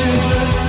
to the